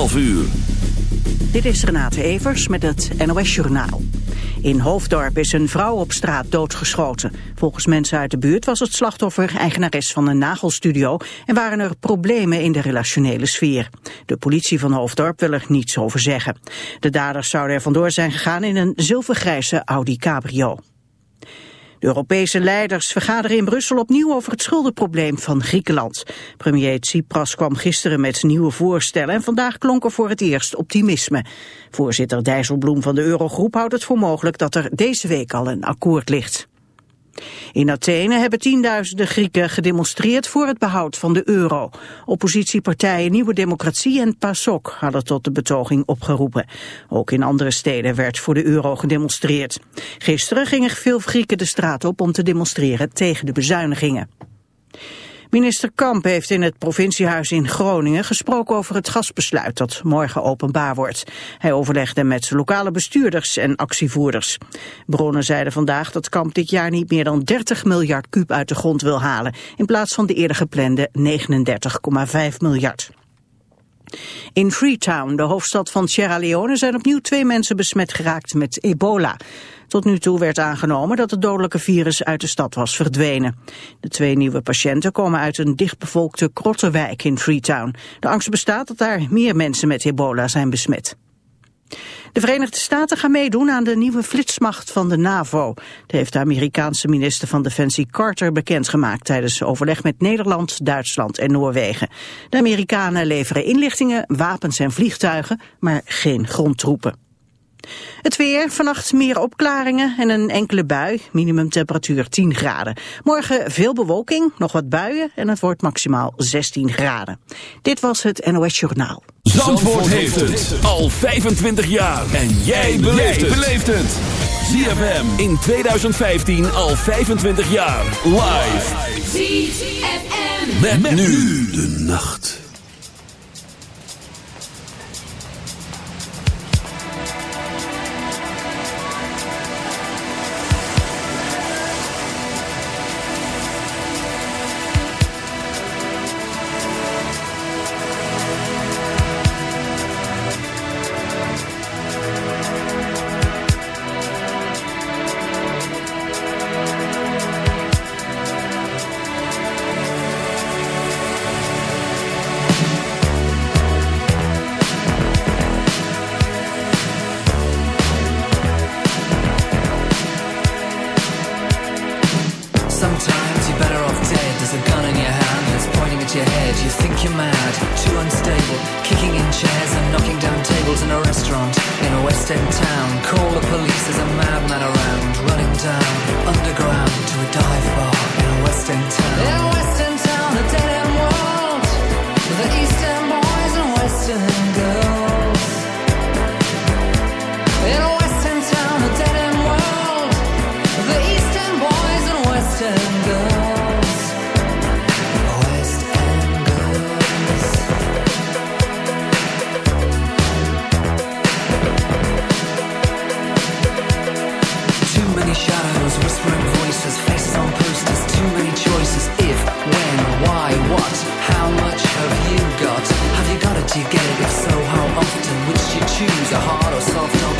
12 uur. Dit is Renate Evers met het NOS Journaal. In Hoofddorp is een vrouw op straat doodgeschoten. Volgens mensen uit de buurt was het slachtoffer eigenares van een nagelstudio... en waren er problemen in de relationele sfeer. De politie van Hoofddorp wil er niets over zeggen. De daders zouden er vandoor zijn gegaan in een zilvergrijze Audi Cabrio. De Europese leiders vergaderen in Brussel opnieuw over het schuldenprobleem van Griekenland. Premier Tsipras kwam gisteren met nieuwe voorstellen en vandaag klonk er voor het eerst optimisme. Voorzitter Dijsselbloem van de Eurogroep houdt het voor mogelijk dat er deze week al een akkoord ligt. In Athene hebben tienduizenden Grieken gedemonstreerd voor het behoud van de euro. Oppositiepartijen Nieuwe Democratie en PASOK hadden tot de betoging opgeroepen. Ook in andere steden werd voor de euro gedemonstreerd. Gisteren gingen veel Grieken de straat op om te demonstreren tegen de bezuinigingen. Minister Kamp heeft in het provinciehuis in Groningen gesproken over het gasbesluit dat morgen openbaar wordt. Hij overlegde met lokale bestuurders en actievoerders. Bronnen zeiden vandaag dat Kamp dit jaar niet meer dan 30 miljard kuub uit de grond wil halen, in plaats van de eerder geplande 39,5 miljard. In Freetown, de hoofdstad van Sierra Leone, zijn opnieuw twee mensen besmet geraakt met ebola. Tot nu toe werd aangenomen dat het dodelijke virus uit de stad was verdwenen. De twee nieuwe patiënten komen uit een dichtbevolkte krottenwijk in Freetown. De angst bestaat dat daar meer mensen met ebola zijn besmet. De Verenigde Staten gaan meedoen aan de nieuwe flitsmacht van de NAVO. Dat heeft de Amerikaanse minister van Defensie Carter bekendgemaakt tijdens overleg met Nederland, Duitsland en Noorwegen. De Amerikanen leveren inlichtingen, wapens en vliegtuigen, maar geen grondtroepen. Het weer, vannacht meer opklaringen en een enkele bui, minimumtemperatuur 10 graden. Morgen veel bewolking, nog wat buien en het wordt maximaal 16 graden. Dit was het NOS Journaal. Zandvoort, heeft het al 25 jaar en jij beleeft het. ZFM in 2015 al 25 jaar live. ZFM met nu de nacht. Choose a hard or soft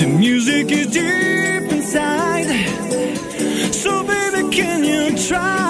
The music is deep inside. So, baby, can you try?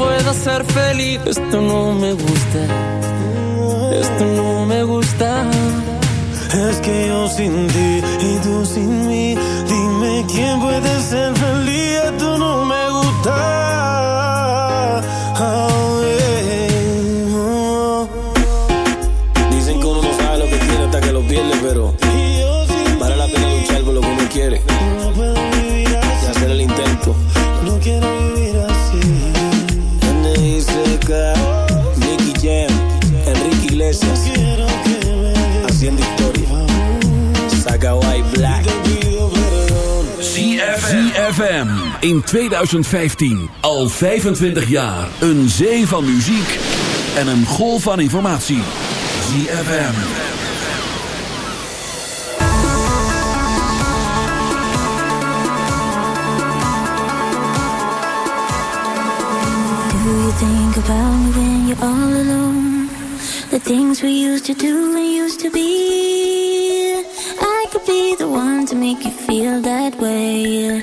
puedo ser feliz. Esto no me gusta, esto no me gusta. Es que yo sin ti in 2015. Al 25 jaar. Een zee van muziek en een golf van informatie. ZFM. Do you think about me when you're all alone? The things we used to do and used to be. I could be the one to make you feel that way.